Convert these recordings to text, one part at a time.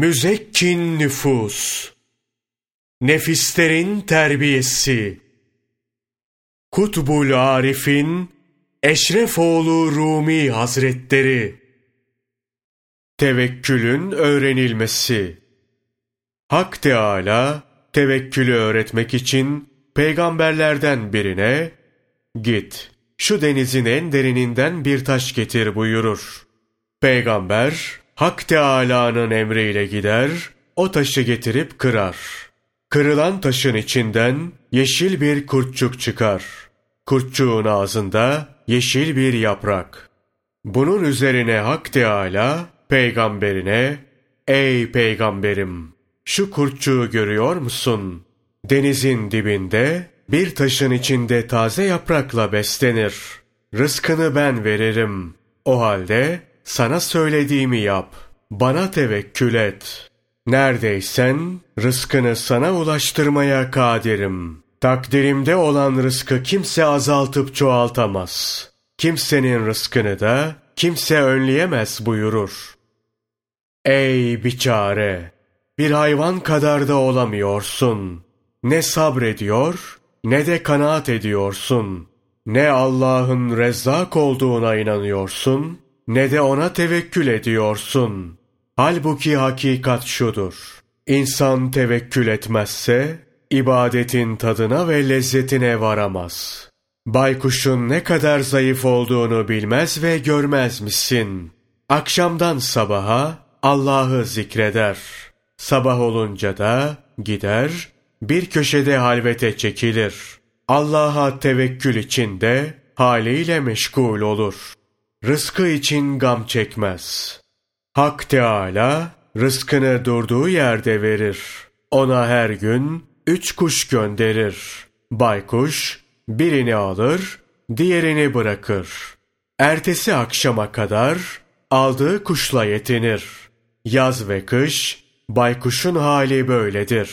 Müzekkin nüfus, nefislerin terbiyesi, Kutbul Arif'in Eşrefoğlu Rumi Hazretleri, Tevekkülün öğrenilmesi, Hak Teâlâ, tevekkülü öğretmek için peygamberlerden birine, git, şu denizin en derininden bir taş getir buyurur. Peygamber, Hak Teâlâ'nın emriyle gider, o taşı getirip kırar. Kırılan taşın içinden yeşil bir kurtçuk çıkar. Kurtçuğun ağzında yeşil bir yaprak. Bunun üzerine Hak Teâlâ peygamberine, Ey peygamberim! Şu kurtçuğu görüyor musun? Denizin dibinde bir taşın içinde taze yaprakla beslenir. Rızkını ben veririm. O halde sana söylediğimi yap. Bana tevekkül et. Neredeysen rızkını sana ulaştırmaya kadirim. Takdirimde olan rızkı kimse azaltıp çoğaltamaz. Kimsenin rızkını da kimse önleyemez buyurur. Ey biçare! Bir hayvan kadar da olamıyorsun. Ne sabrediyor ne de kanaat ediyorsun. Ne Allah'ın rezzak olduğuna inanıyorsun ne de ona tevekkül ediyorsun. Halbuki hakikat şudur. İnsan tevekkül etmezse, ibadetin tadına ve lezzetine varamaz. Baykuşun ne kadar zayıf olduğunu bilmez ve görmez misin? Akşamdan sabaha Allah'ı zikreder. Sabah olunca da gider, bir köşede halvete çekilir. Allah'a tevekkül içinde haliyle meşgul olur.'' Rızkı için gam çekmez. Hak Teâlâ rızkını durduğu yerde verir. Ona her gün üç kuş gönderir. Baykuş birini alır, diğerini bırakır. Ertesi akşama kadar aldığı kuşla yetinir. Yaz ve kış baykuşun hali böyledir.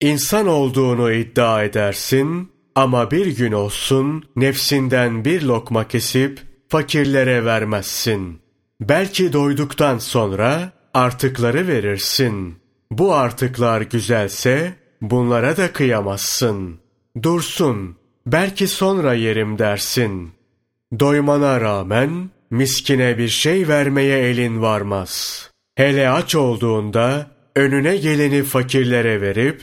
İnsan olduğunu iddia edersin ama bir gün olsun nefsinden bir lokma kesip fakirlere vermezsin. Belki doyduktan sonra artıkları verirsin. Bu artıklar güzelse bunlara da kıyamazsın. Dursun, belki sonra yerim dersin. Doymana rağmen miskine bir şey vermeye elin varmaz. Hele aç olduğunda önüne geleni fakirlere verip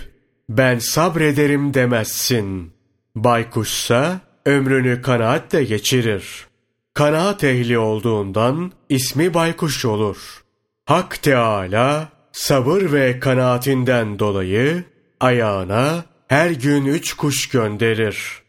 ben sabrederim demezsin. Baykuşsa ömrünü kanaatle geçirir. Kanaat ehli olduğundan ismi baykuş olur. Hak Teâlâ sabır ve kanaatinden dolayı ayağına her gün üç kuş gönderir.